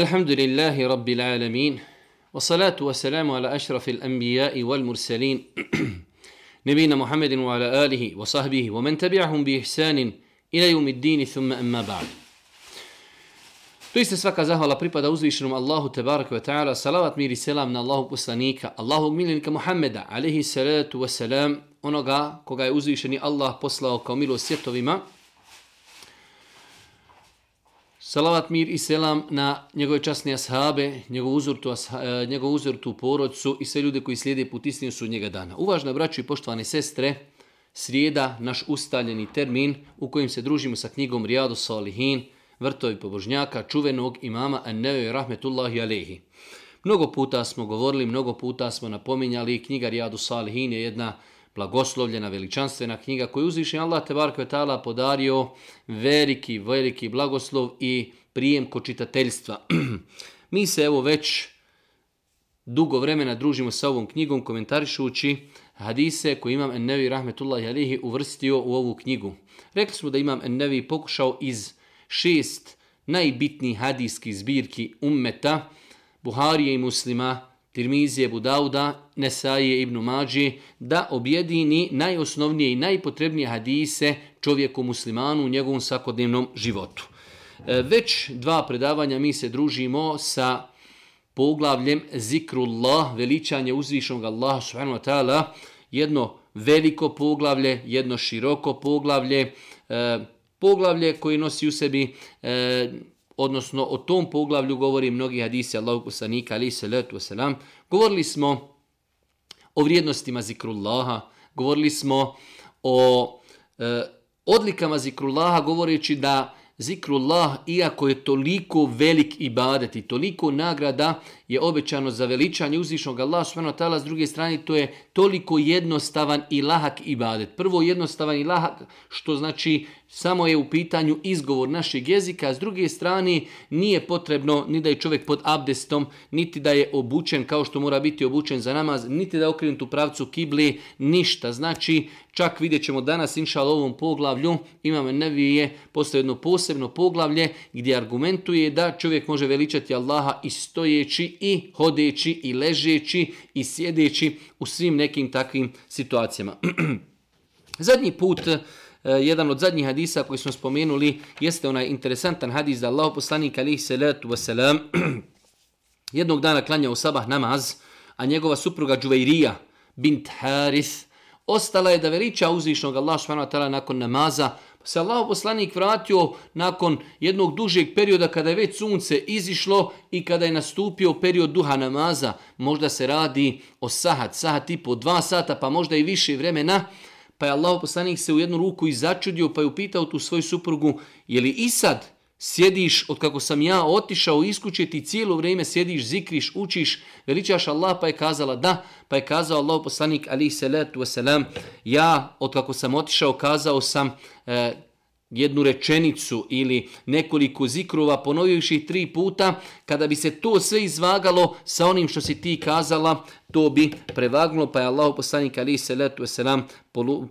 الحمد لله رب العالمين والصلاة والسلام على أشرف الأنبياء والمرسلين نبينا محمد وعلى آله وصحبه ومن تبعهم بإحسان إلى يوم الدين ثم أما بعد Doista svaka zahvala pripada uzvišenom Allahu tebaraka wa ta'ala, salavat mir i selam na Allahu poslanika, Allahu miljenika Muhammeda, alihi salatu wa salam, onoga koga je uzvišeni Allah poslao kao milost svjetovima, Salavat mir i selam na njegove časne ashabe, njegov uzortu, asha, e, njegov uzortu porodcu i sve ljude koji slijede put istinu su njega dana. Uvažna braćo i poštovane sestre, srijeda, naš ustaljeni termin u kojem se družimo sa knjigom Rijadu Salihin, vrtovi pobožnjaka, čuvenog imama Ennevi Rahmetullahi Alehi. Mnogo puta smo govorili, mnogo puta smo napominjali, knjiga Rijadu Salihin je jedna blagoslovljena, veličanstvena knjiga koju uzviše Allah Tebar Kvetala podario veliki, veliki blagoslov i prijem ko čitateljstva. Mi se evo već dugo vremena družimo sa ovom knjigom komentarišući hadise koje imam Ennevi Rahmetullahi Alihi uvrstio u ovu knjigu. Rekli smo da imam Ennevi pokušao iz šest najbitnijih hadijskih zbirki ummeta, Buharije i muslima, Tirmizije, Budauda, Nesaije, Ibn Mađi, da objedini najosnovnije i najpotrebnije hadise čovjeku muslimanu u njegovom svakodnevnom životu. E, već dva predavanja mi se družimo sa poglavljem Zikrullah, veličanje uzvišnog Allaha subhanahu wa ta'ala, jedno veliko poglavlje, jedno široko poglavlje, e, poglavlje koji nosi u sebi e, odnosno o tom poglavlju govori mnogi hadisi Allahu poslanika ali se letu selam. Govorili smo o vrijednostima zikrullaha, govorili smo o e, odlikama zikrullaha govoreći da zikrullah, iako je toliko velik ibadet i toliko nagrada je obećano za veličanje uzvišnog Allah subhanahu ta'ala, s druge strane to je toliko jednostavan i lahak ibadet. Prvo jednostavan i lahak, što znači samo je u pitanju izgovor našeg jezika, a s druge strane nije potrebno ni da je čovjek pod abdestom, niti da je obučen kao što mora biti obučen za namaz, niti da je okrenut u pravcu kibli, ništa. Znači, čak vidjet ćemo danas, inša ovom poglavlju, imamo nevije, postoje jedno posebno poglavlje gdje argumentuje da čovjek može veličati Allaha i stojeći i hodeći i ležeći i sjedeći u svim nekim takvim situacijama. Zadnji put, E, jedan od zadnjih hadisa koji smo spomenuli, jeste onaj interesantan hadis da Allah poslanik alaihi salatu wasalam jednog dana klanja u sabah namaz, a njegova supruga Džuvairija bint Harith ostala je da veliča uzvišnog Allah subhanahu nakon namaza, Pa se Allah poslanik vratio nakon jednog dužeg perioda kada je već sunce izišlo i kada je nastupio period duha namaza. Možda se radi o sahat, sahat i po dva sata, pa možda i više vremena. Pa je Allah poslanik se u jednu ruku i začudio pa je upitao tu svoju suprugu, je li i sad sjediš od kako sam ja otišao iz kuće ti cijelo vrijeme sjediš, zikriš, učiš, veličaš Allah, pa je kazala da, pa je kazao Allah poslanik alihi salatu wasalam, ja od kako sam otišao kazao sam e, jednu rečenicu ili nekoliko zikrova ponovivši ih tri puta, kada bi se to sve izvagalo sa onim što si ti kazala, to bi prevagnulo, pa je Allah poslanik ali se salatu selam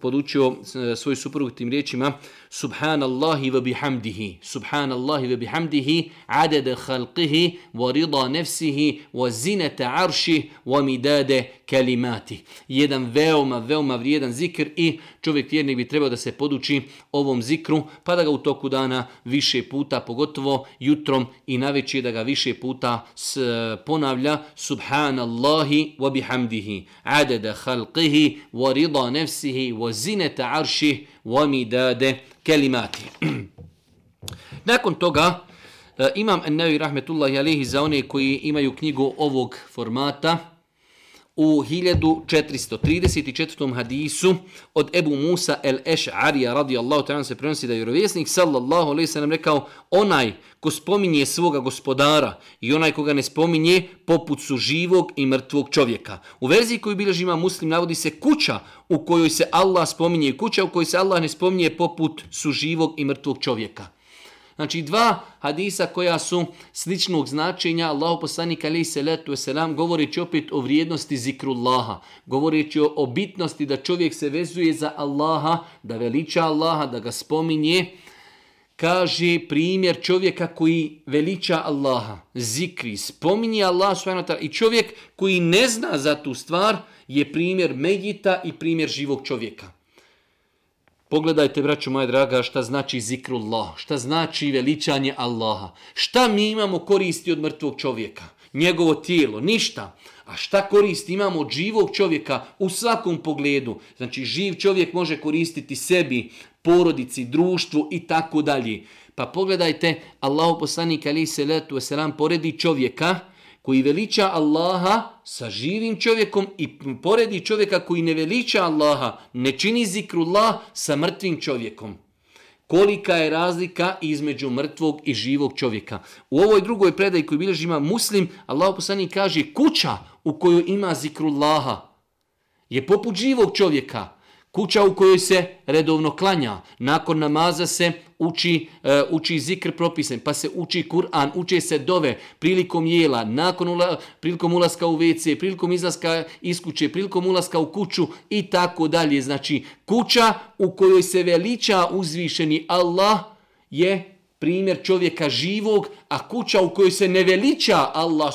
podučio svoju svoj suprug tim riječima Subhanallahi wa bihamdihi Subhanallahi wa bihamdihi adada khalqihi wa rida nefsihi wa zinata arši wa midade kalimati. Jedan veoma, veoma vrijedan zikr i čovjek vjernik bi trebao da se poduči ovom zikru pa da ga u toku dana više puta, pogotovo jutrom i na da ga više puta ponavlja Subhanallahi wa وبحمده عدد خلقه ورضا نفسه وزنة nafsihi ومداد كلماته. Nakon toga, eh, imam Ennevi rahmetullahi Alehi za one koji imaju knjigu ovog formata, u 1434. hadisu od Ebu Musa el-Eš'arija radijallahu ta'ala se prenosi da je vjerovjesnik sallallahu alaihi sallam rekao onaj ko spominje svoga gospodara i onaj koga ne spominje poput su živog i mrtvog čovjeka. U verziji koju bilježi ima muslim navodi se kuća u kojoj se Allah spominje i kuća u kojoj se Allah ne spominje poput su živog i mrtvog čovjeka. Znači dva hadisa koja su sličnog značenja Allahu poslanik alejhi salatu selam govoreći opet o vrijednosti zikrullaha, govoreći o, o bitnosti da čovjek se vezuje za Allaha, da veliča Allaha, da ga spominje kaže primjer čovjeka koji veliča Allaha, zikri, spominje Allah subhanahu i čovjek koji ne zna za tu stvar je primjer Mejita i primjer živog čovjeka. Pogledajte, braću moja draga, šta znači zikrullah, šta znači veličanje Allaha. Šta mi imamo koristi od mrtvog čovjeka? Njegovo tijelo, ništa. A šta koristi imamo od živog čovjeka u svakom pogledu? Znači, živ čovjek može koristiti sebi, porodici, društvu i tako dalje. Pa pogledajte, Allahu poslanik ali se letu wasalam poredi čovjeka koji veliča Allaha sa živim čovjekom i poredi čovjeka koji ne veliča Allaha, ne čini zikrullah sa mrtvim čovjekom. Kolika je razlika između mrtvog i živog čovjeka. U ovoj drugoj predaji koju bilježi ima muslim, Allah poslani kaže kuća u kojoj ima zikrullaha je poput živog čovjeka. Kuća u kojoj se redovno klanja, nakon namaza se uči, e, uči zikr propisan, pa se uči Kur'an, uče se dove prilikom jela, nakon ula, prilikom ulaska u WC, prilikom izlaska iz kuće, prilikom ulaska u kuću i tako dalje. Znači, kuća u kojoj se veliča uzvišeni Allah je primjer čovjeka živog, a kuća u kojoj se ne veliča Allah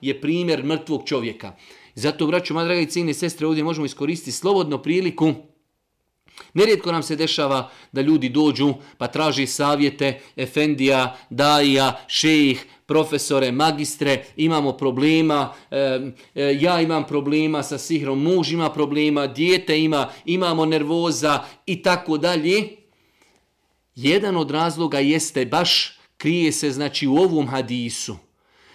je primjer mrtvog čovjeka. Zato, braću, moja draga i cijene sestre, ovdje možemo iskoristiti slobodno priliku. Nerijetko nam se dešava da ljudi dođu pa traži savjete, efendija, daija, šejih, profesore, magistre, imamo problema, e, e, ja imam problema sa sihrom, muž ima problema, dijete ima, imamo nervoza i tako dalje. Jedan od razloga jeste baš, krije se znači u ovom hadisu.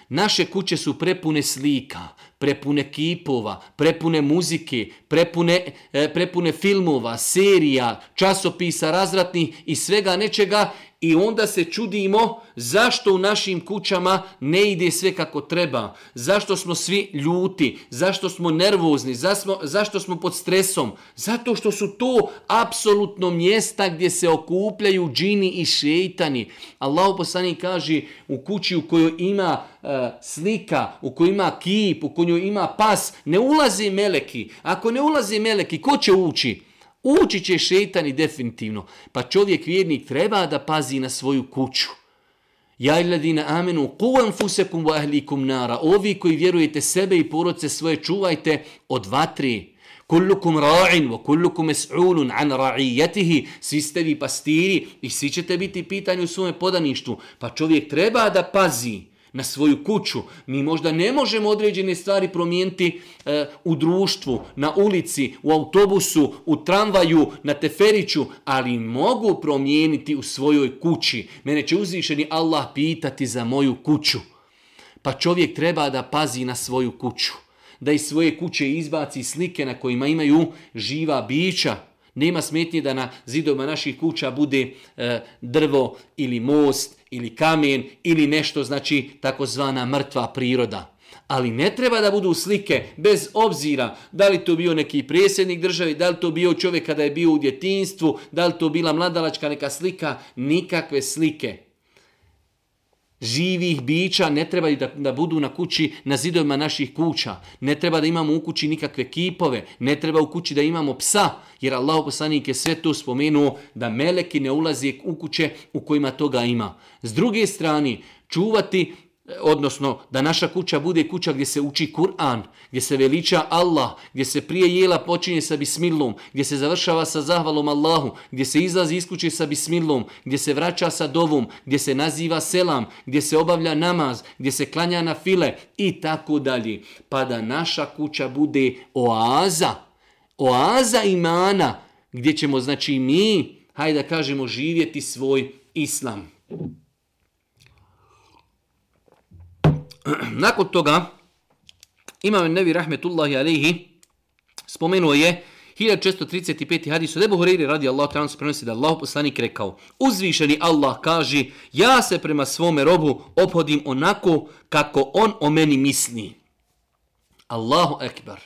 Naše kuće su prepune slika, prepune kipova, prepune muzike, prepune, e, prepune filmova, serija, časopisa razratnih i svega nečega i onda se čudimo zašto u našim kućama ne ide sve kako treba, zašto smo svi ljuti, zašto smo nervozni, zašto smo pod stresom, zato što su to apsolutno mjesta gdje se okupljaju džini i šeitani. Allah poslani kaže u kući u kojoj ima uh, slika, u kojoj ima kip, u kojoj ima pas, ne ulazi meleki. Ako ne ulazi meleki, ko će ući? Ući će šetani definitivno. Pa čovjek vjernik treba da pazi na svoju kuću. Ja iladina amenu, kuvan fusekum wa ahlikum nara. Ovi koji vjerujete sebe i poroce svoje čuvajte od vatri. Kullukum ra'in wa kullukum es'ulun an ra'ijetihi. Svi ste vi pastiri i svi ćete biti pitani u svome podaništu. Pa čovjek treba da pazi na svoju kuću. Mi možda ne možemo određene stvari promijeniti e, u društvu, na ulici, u autobusu, u tramvaju, na teferiću, ali mogu promijeniti u svojoj kući. Mene će uzvišeni Allah pitati za moju kuću. Pa čovjek treba da pazi na svoju kuću. Da iz svoje kuće izbaci slike na kojima imaju živa bića. Nema smetnje da na zidovima naših kuća bude e, drvo ili most ili kamen ili nešto znači takozvana mrtva priroda. Ali ne treba da budu slike bez obzira da li to bio neki presjednik države, da li to bio čovjek kada je bio u djetinstvu, da li to bila mladalačka neka slika, nikakve slike živih bića ne treba da, da budu na kući, na zidovima naših kuća. Ne treba da imamo u kući nikakve kipove. Ne treba u kući da imamo psa. Jer Allah poslanik je sve to spomenuo da meleki ne ulazi u kuće u kojima toga ima. S druge strane, čuvati odnosno da naša kuća bude kuća gdje se uči Kur'an, gdje se veliča Allah, gdje se prije jela počinje sa bismilom, gdje se završava sa zahvalom Allahu, gdje se izlazi iz kuće sa bismilom, gdje se vraća sa dovom, gdje se naziva selam, gdje se obavlja namaz, gdje se klanja na file i tako dalje. Pa da naša kuća bude oaza, oaza imana, gdje ćemo znači mi, hajde da kažemo, živjeti svoj islam. Nakon toga, imam Nevi Rahmetullahi Alehi spomenuo je 1635. hadis od Ebu Horeire radi Allah trebano se prenosi da Allah poslanik rekao uzvišeni Allah kaže ja se prema svome robu ophodim onako kako on o meni misli. Allahu ekbar.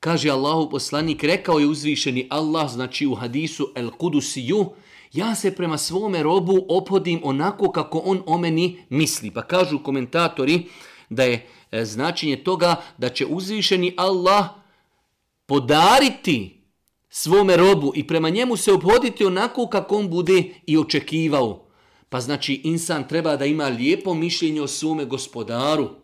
Kaže Allahu poslanik rekao je uzvišeni Allah znači u hadisu El Kudusiju ja se prema svome robu ophodim onako kako on o meni misli. Pa kažu komentatori da je e, značenje toga da će uzvišeni Allah podariti svome robu i prema njemu se obhoditi onako kako on bude i očekivao. Pa znači insan treba da ima lijepo mišljenje o svome gospodaru.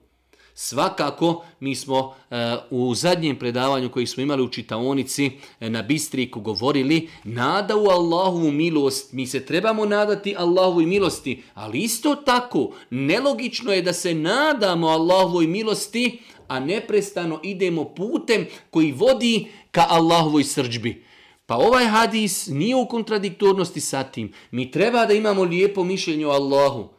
Svakako, mi smo e, u zadnjem predavanju koji smo imali u čitaonici e, na Bistriku govorili, nada u Allahovu milost, mi se trebamo nadati Allahovoj milosti, ali isto tako, nelogično je da se nadamo Allahovoj milosti, a neprestano idemo putem koji vodi ka Allahovoj srđbi. Pa ovaj hadis nije u kontradiktornosti sa tim. Mi treba da imamo lijepo mišljenje o Allahu.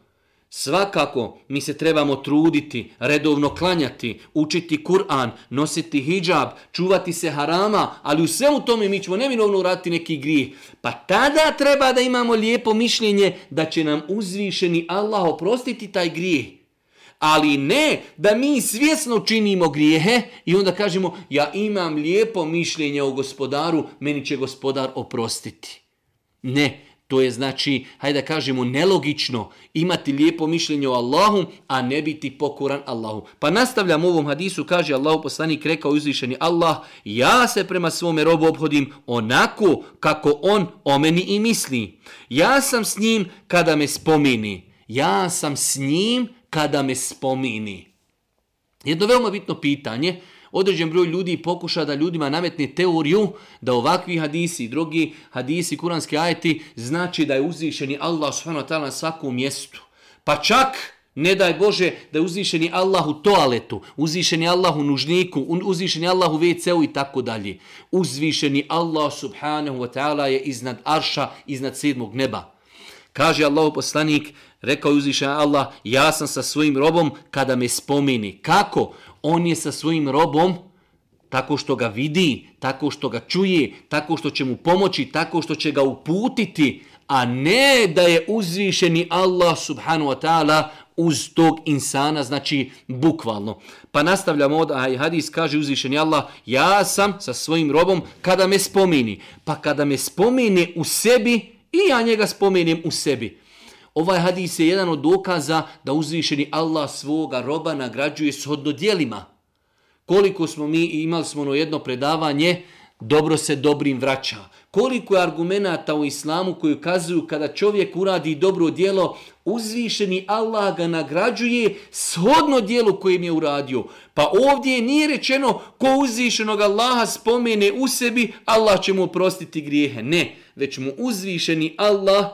Svakako, mi se trebamo truditi, redovno klanjati, učiti Kur'an, nositi hijab, čuvati se harama, ali u svemu tome mi ćemo neminovno urati neki grijeh. Pa tada treba da imamo lijepo mišljenje da će nam uzvišeni Allah oprostiti taj grijeh. Ali ne da mi svjesno činimo grijehe i onda kažemo ja imam lijepo mišljenje o gospodaru, meni će gospodar oprostiti. Ne, to je znači, hajde da kažemo, nelogično imati lijepo mišljenje o Allahu, a ne biti pokoran Allahu. Pa nastavljam u ovom hadisu, kaže Allahu poslanik rekao uzvišeni Allah, ja se prema svome robu obhodim onako kako on o meni i misli. Ja sam s njim kada me spomini. Ja sam s njim kada me spomini. Jedno veoma bitno pitanje, određen broj ljudi pokuša da ljudima nametne teoriju da ovakvi hadisi i drugi hadisi, kuranski ajeti, znači da je uzvišeni Allah subhanahu na svakom mjestu. Pa čak, ne daj Bože, da je uzvišeni Allah u toaletu, uzvišeni Allah u nužniku, uzvišeni Allah u WC-u i tako dalje. Uzvišeni Allah subhanahu wa ta'ala je iznad arša, iznad sedmog neba. Kaže Allah poslanik, rekao je uzvišeni Allah, ja sam sa svojim robom kada me spomini. Kako? On je sa svojim robom tako što ga vidi, tako što ga čuje, tako što će mu pomoći, tako što će ga uputiti, a ne da je uzvišeni Allah subhanu wa ta'ala uz tog insana, znači bukvalno. Pa nastavljamo od aj hadis, kaže uzvišeni Allah, ja sam sa svojim robom kada me spomini. Pa kada me spomini u sebi, i ja njega spomenim u sebi. Ovaj hadis je jedan od dokaza da uzvišeni Allah svoga roba nagrađuje shodno dijelima. Koliko smo mi, imali smo ono jedno predavanje, dobro se dobrim vraća. Koliko je argumenata u islamu koji ukazuju kada čovjek uradi dobro dijelo, uzvišeni Allah ga nagrađuje shodno dijelu kojim je uradio. Pa ovdje nije rečeno ko uzvišenog Allaha spomene u sebi, Allah će mu oprostiti grijehe. Ne, već mu uzvišeni Allah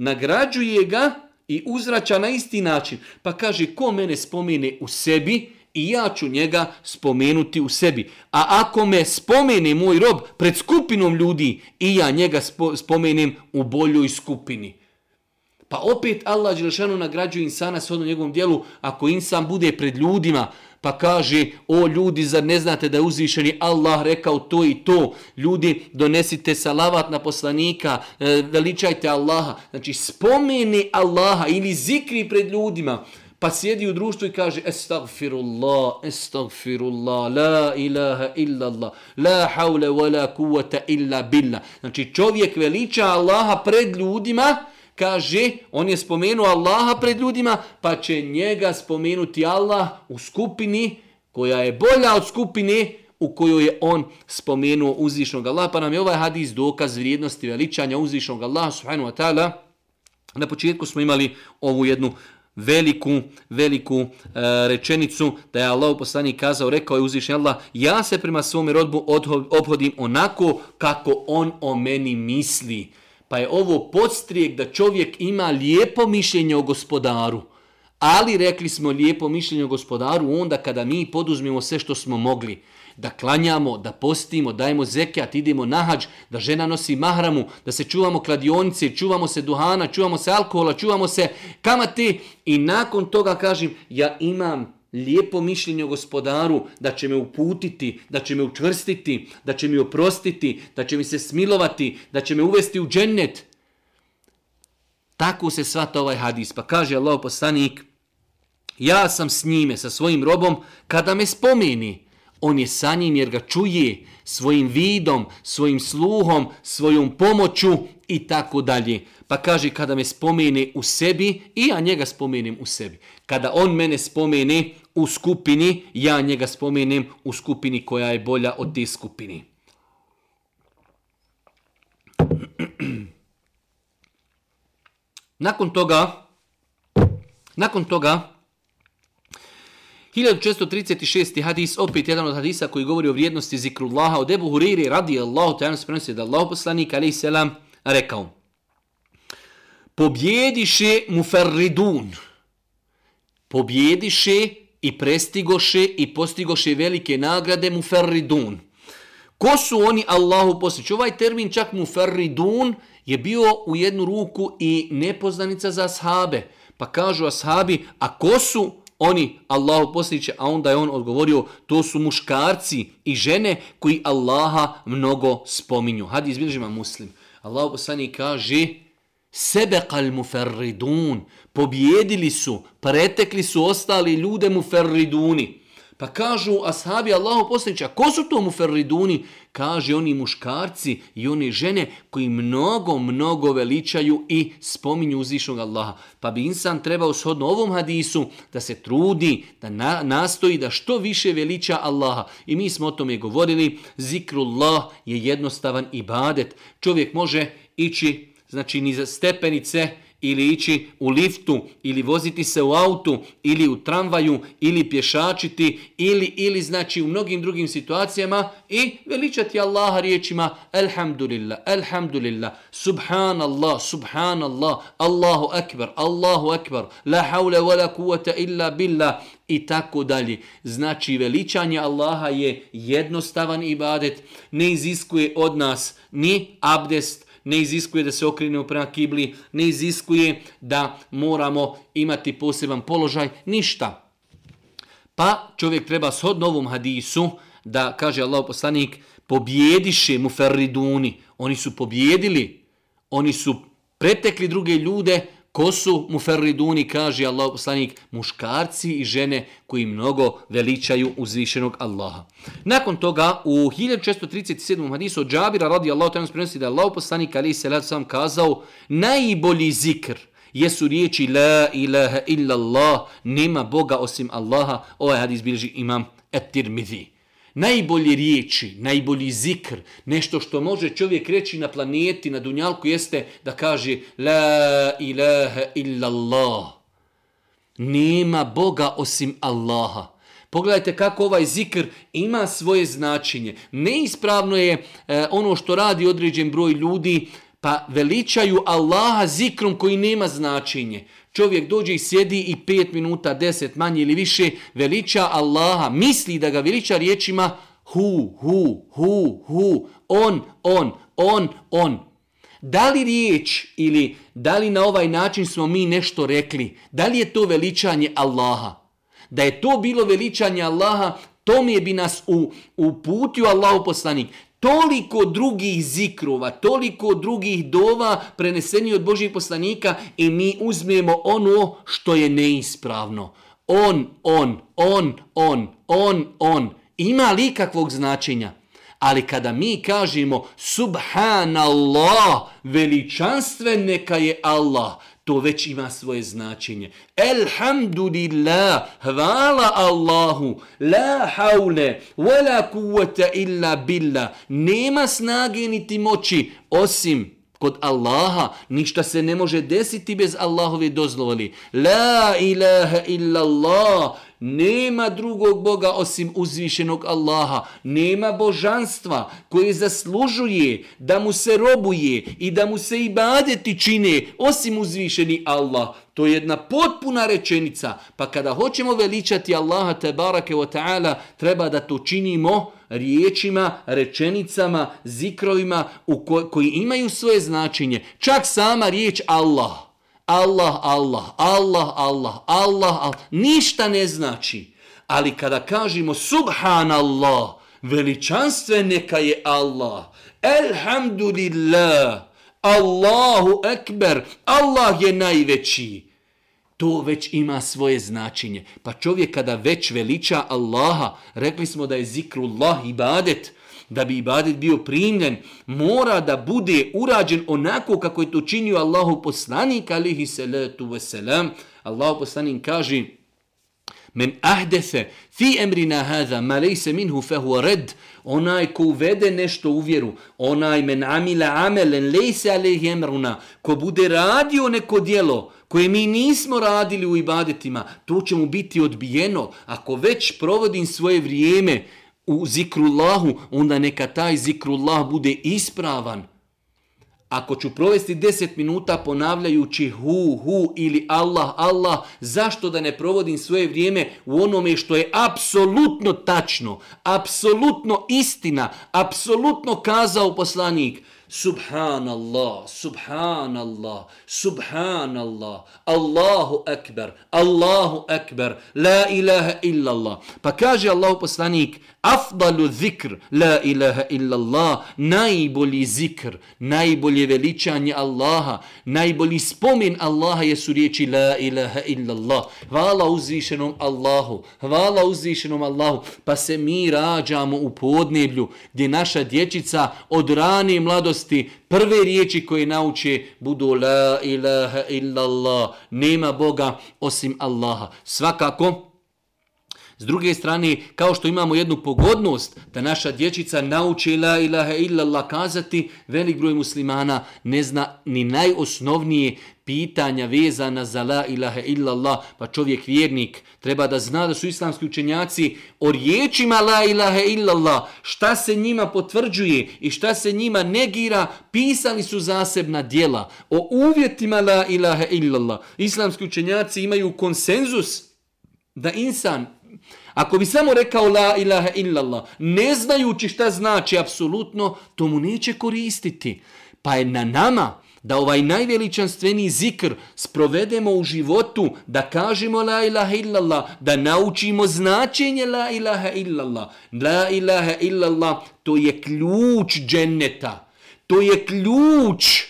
nagrađuje ga i uzraća na isti način. Pa kaže, ko mene spomene u sebi, i ja ću njega spomenuti u sebi. A ako me spomene moj rob pred skupinom ljudi, i ja njega spomenem u boljoj skupini. Pa opet Allah Đelšanu nagrađuje insana s odnom njegovom dijelu, ako insan bude pred ljudima, pa kaže, o ljudi, zar ne znate da je uzvišeni Allah rekao to i to, ljudi, donesite salavat na poslanika, e, veličajte Allaha. Znači, spomeni Allaha ili zikri pred ljudima, pa sjedi u društvu i kaže estagfirullah, estagfirullah, la ilaha illallah, la haule wa la kuvata illa billah. Znači čovjek veliča Allaha pred ljudima, kaže, on je spomenuo Allaha pred ljudima, pa će njega spomenuti Allah u skupini koja je bolja od skupine u kojoj je on spomenuo uzvišnog Allaha. Pa nam je ovaj hadis dokaz vrijednosti veličanja uzvišnog Allaha subhanahu wa ta'ala. Na početku smo imali ovu jednu veliku, veliku e, rečenicu da je Allah poslanik kazao, rekao je uzvišnji Allah, ja se prema svome rodbu obhodim onako kako on o meni misli. Pa je ovo podstrijek da čovjek ima lijepo mišljenje o gospodaru. Ali rekli smo lijepo mišljenje o gospodaru onda kada mi poduzmimo sve što smo mogli da klanjamo, da postimo, dajemo zekijat, idemo na hađ, da žena nosi mahramu, da se čuvamo kladionice, čuvamo se duhana, čuvamo se alkohola, čuvamo se kamate i nakon toga kažem ja imam lijepo mišljenje o gospodaru da će me uputiti, da će me učvrstiti, da će mi oprostiti, da će mi se smilovati, da će me uvesti u džennet. Tako se svata ovaj hadis. Pa kaže Allah poslanik, ja sam s njime, sa svojim robom, kada me spomeni, on je sa njim jer ga čuje svojim vidom, svojim sluhom, svojom pomoću i tako dalje. Pa kaže kada me spomene u sebi i ja njega spomenem u sebi. Kada on mene spomene u skupini, ja njega spomenem u skupini koja je bolja od te skupini. Nakon toga, nakon toga, 1636. hadis, opet jedan od hadisa koji govori o vrijednosti zikrullaha. Od Ebu Huriri radi Allahu tajam se prenosi da Allah poslanik alaih selam rekao pobjediše muferridun pobjediše i prestigoše i postigoše velike nagrade muferridun. Ko su oni Allahu poslići ovaj termin čak muferridun je bio u jednu ruku i nepoznanica za ashabe. Pa kažu ashabi a ko su oni Allahu posliće, a onda je on odgovorio, to su muškarci i žene koji Allaha mnogo spominju. Hadi izbilježima muslim. Allahu poslani kaže, sebe kal muferridun, pobjedili su, pretekli su ostali ljude muferriduni. Pa kažu ashabi Allahu poslanića, ko su to muferriduni? Kaže oni muškarci i oni žene koji mnogo, mnogo veličaju i spominju uzvišnog Allaha. Pa bi insan trebao shodno ovom hadisu da se trudi, da na, nastoji da što više veliča Allaha. I mi smo o tome govorili, zikrullah je jednostavan ibadet. Čovjek može ići znači ni za stepenice, ili ići u liftu, ili voziti se u autu, ili u tramvaju, ili pješačiti, ili, ili znači u mnogim drugim situacijama i veličati Allaha riječima Alhamdulillah, Alhamdulillah, Subhanallah, Subhanallah, Allahu Akbar, Allahu Akbar, La hawla wa la kuvata illa billah, i tako dalje. Znači veličanje Allaha je jednostavan ibadet, ne iziskuje od nas ni abdest, ne iziskuje da se okrenemo prema kibli, ne iziskuje da moramo imati poseban položaj, ništa. Pa čovjek treba s novom hadisu da, kaže Allah poslanik, pobjediše mu ferriduni. Oni su pobjedili, oni su pretekli druge ljude, Ko su muferriduni, kaže Allah poslanik, muškarci i žene koji mnogo veličaju uzvišenog Allaha. Nakon toga, u 1637. hadisu od Džabira radi Allah tajnom prenosi da je Allah poslanik ali se sam kazao najbolji zikr jesu riječi La ilaha illa Allah, nema Boga osim Allaha. Ovaj hadis bilži imam et-tirmidhi najbolje riječi, najbolji zikr, nešto što može čovjek reći na planeti, na dunjalku, jeste da kaže La ilaha illallah. Nema Boga osim Allaha. Pogledajte kako ovaj zikr ima svoje značenje. Neispravno je e, ono što radi određen broj ljudi, pa veličaju Allaha zikrom koji nema značenje. Čovjek dođe i sjedi i 5 minuta, deset, manje ili više, veliča Allaha, misli da ga veliča riječima hu, hu, hu, hu, on, on, on, on. Da li riječ ili da li na ovaj način smo mi nešto rekli, da li je to veličanje Allaha? Da je to bilo veličanje Allaha, to mi je bi nas u, uputio Allahu poslanik toliko drugih zikrova, toliko drugih dova preneseni od Božih poslanika i mi uzmemo ono što je neispravno. On, on, on, on, on, on. Ima li kakvog značenja? Ali kada mi kažemo subhanallah, veličanstven neka je Allah, to već ima svoje značenje. Elhamdulillah, hvala Allahu, la haule, wala kuvvata illa billah. Nema snage niti moći osim kod Allaha. Ništa se ne može desiti bez Allahove dozvoli. La ilaha illa Allah, Nema drugog Boga osim uzvišenog Allaha. Nema božanstva koje zaslužuje da mu se robuje i da mu se ibadeti čine osim uzvišeni Allah. To je jedna potpuna rečenica. Pa kada hoćemo veličati Allaha te barake wa ta'ala, treba da to činimo riječima, rečenicama, zikrovima u ko koji imaju svoje značenje. Čak sama riječ Allah. Allah, Allah, Allah, Allah, Allah, Allah, ništa ne znači. Ali kada kažemo subhanallah, veličanstven neka je Allah, elhamdulillah, Allahu ekber, Allah je najveći. To već ima svoje značenje. Pa čovjek kada već veliča Allaha, rekli smo da je zikrullah ibadet, da bi ibadet bio primljen, mora da bude urađen onako kako je to činio Allahu poslanik, alihi salatu wasalam. Allahu poslanik kaže, Men ahdese fi emrina hada ma lejse minhu fehu red. Onaj ko uvede nešto u vjeru, onaj men amila amelen lejse alejhi emruna, ko bude radio neko dijelo koje mi nismo radili u ibadetima, to će mu biti odbijeno. Ako već provodim svoje vrijeme u zikrullahu, onda neka taj zikrullah bude ispravan. Ako ću provesti 10 minuta ponavljajući hu, hu ili Allah, Allah, zašto da ne provodim svoje vrijeme u onome što je apsolutno tačno, apsolutno istina, apsolutno kazao poslanik, Subhanallah, Subhanallah, Subhanallah, Allahu Akbar, Allahu Akbar, La ilaha illallah. Pa kaže Allahu poslanik, afdalu zikr, La ilaha illallah, najbolji zikr, najbolje veličanje Allaha, najbolji spomin Allaha jesu riječi La ilaha illallah. Hvala uzvišenom Allahu, hvala uzvišenom Allahu. Pa se mi rađamo u podneblju gdje naša dječica od rane mladosti mladosti prve riječi koje nauče budu la ilaha illallah, nema Boga osim Allaha. Svakako, S druge strane, kao što imamo jednu pogodnost da naša dječica nauči la ilaha illallah kazati, velik broj muslimana ne zna ni najosnovnije pitanja vezana za la ilaha illallah, pa čovjek vjernik treba da zna da su islamski učenjaci o riječima la ilaha illallah, šta se njima potvrđuje i šta se njima negira, pisali su zasebna dijela o uvjetima la ilaha illallah. Islamski učenjaci imaju konsenzus da insan Ako bi samo rekao la ilaha illallah, ne znajući šta znači apsolutno, to mu neće koristiti. Pa je na nama da ovaj najveličanstveniji zikr sprovedemo u životu, da kažemo la ilaha illallah, da naučimo značenje la ilaha illallah. La ilaha illallah, to je ključ dženneta. To je ključ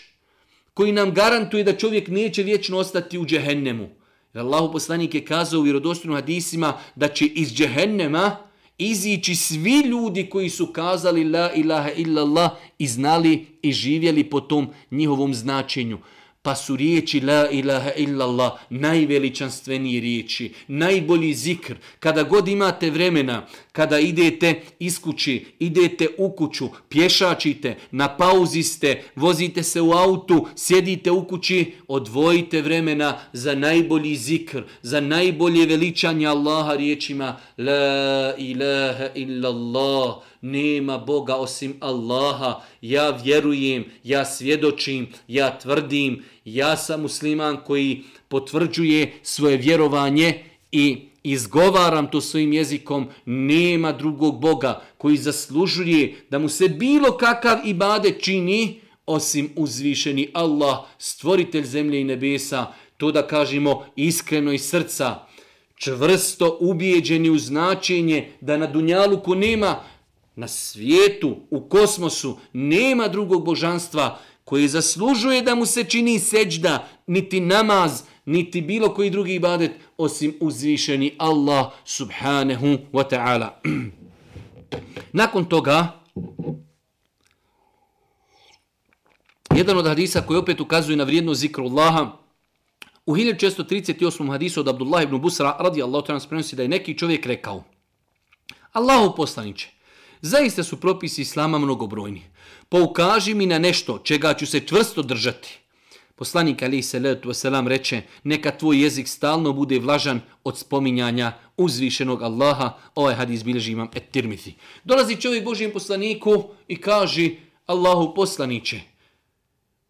koji nam garantuje da čovjek neće vječno ostati u džehennemu. Jer Allahu poslanik je kazao u vjerodostinu hadisima da će iz džehennema izići svi ljudi koji su kazali la ilaha illallah i znali i živjeli po tom njihovom značenju pa su riječi la ilaha illallah najveličanstvenije riječi, najbolji zikr. Kada god imate vremena, kada idete iz kući, idete u kuću, pješačite, na pauzi ste, vozite se u autu, sjedite u kući, odvojite vremena za najbolji zikr, za najbolje veličanje Allaha riječima la ilaha illallah nema Boga osim Allaha, ja vjerujem, ja svjedočim, ja tvrdim, ja sam musliman koji potvrđuje svoje vjerovanje i izgovaram to svojim jezikom, nema drugog Boga koji zaslužuje da mu se bilo kakav ibade čini, osim uzvišeni Allah, stvoritelj zemlje i nebesa, to da kažemo iskreno iz srca, čvrsto ubijeđeni u značenje da na Dunjaluku nema na svijetu, u kosmosu, nema drugog božanstva koji zaslužuje da mu se čini seđda, niti namaz, niti bilo koji drugi ibadet, osim uzvišeni Allah subhanahu wa ta'ala. Nakon toga, jedan od hadisa koji opet ukazuje na vrijednost zikru Allaha, u 1638. hadisu od Abdullah ibn Busra, radijallahu ta'ala prenosi da je neki čovjek rekao, Allahu poslaniće, Zaista su propisi islama mnogobrojni. Pa ukaži mi na nešto čega ću se čvrsto držati. Poslanik Ali Salatu Veselam reče, neka tvoj jezik stalno bude vlažan od spominjanja uzvišenog Allaha. Ovaj hadis bilježi imam et tirmithi. Dolazi čovjek Božijem poslaniku i kaže, Allahu poslaniće,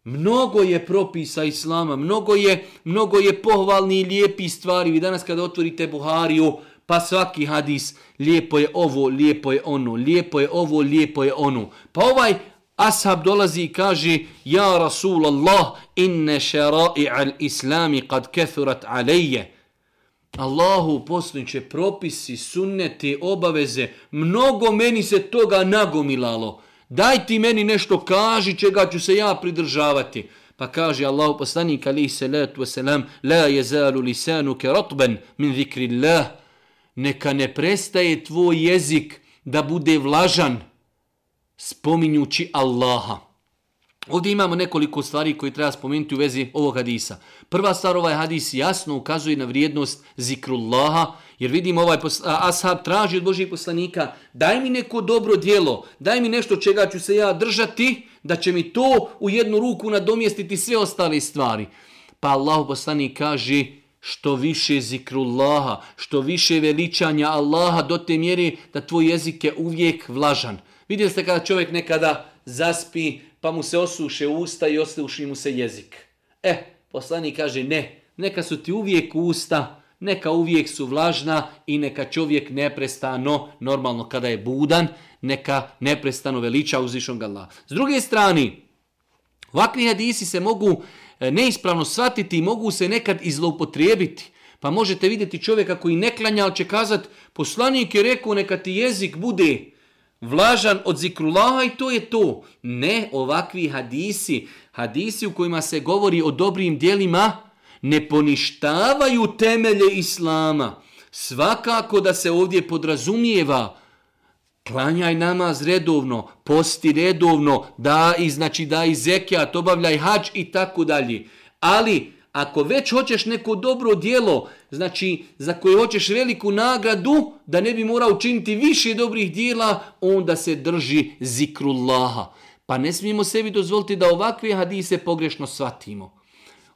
Mnogo je propisa islama, mnogo je, mnogo je pohvalni i lijepi stvari. Vi danas kada otvorite Buhariju, pa svaki hadis, lijepo je ovo, lijepo je ono, lijepo je ovo, lijepo je ono. Pa ovaj ashab dolazi i kaže, ja Rasul Allah, inne šerai al islami kad kethurat alejje. Allahu posljedniče, propisi, sunnete, obaveze, mnogo meni se toga nagomilalo. Daj ti meni nešto kaži čega ću se ja pridržavati. Pa kaže Allahu poslanik alaihi salatu wasalam, la jezalu lisanu ke min zikri Allah, neka ne prestaje tvoj jezik da bude vlažan spominjući Allaha. Ovdje imamo nekoliko stvari koje treba spomenuti u vezi ovog hadisa. Prva stvar, ovaj hadis jasno ukazuje na vrijednost zikrullaha, jer vidimo ovaj ashab traži od Božih poslanika, daj mi neko dobro dijelo, daj mi nešto čega ću se ja držati, da će mi to u jednu ruku nadomjestiti sve ostale stvari. Pa Allah poslanik kaže, što više zikrullaha, što više veličanja Allaha do te mjere da tvoj jezik je uvijek vlažan. Vidjeli ste kada čovjek nekada zaspi, pa mu se osuše usta i osuši mu se jezik. E, poslanik kaže ne, neka su ti uvijek usta, neka uvijek su vlažna i neka čovjek neprestano, normalno kada je budan, neka neprestano veliča uzvišnog Allah. S druge strane, ovakvi hadisi se mogu E, neispravno shvatiti i mogu se nekad izloupotrijebiti. Pa možete vidjeti čovjeka koji ne klanja, ali će kazat, poslanik je rekao neka ti jezik bude vlažan od zikrulaha i to je to. Ne ovakvi hadisi, hadisi u kojima se govori o dobrim dijelima, ne poništavaju temelje Islama. Svakako da se ovdje podrazumijeva klanjaj namaz redovno, posti redovno, da i znači da i zekijat, obavljaj hađ i tako dalje. Ali ako već hoćeš neko dobro dijelo, znači za koje hoćeš veliku nagradu, da ne bi morao učiniti više dobrih dijela, onda se drži zikrullaha. Pa ne smijemo sebi dozvoliti da ovakve hadise pogrešno shvatimo.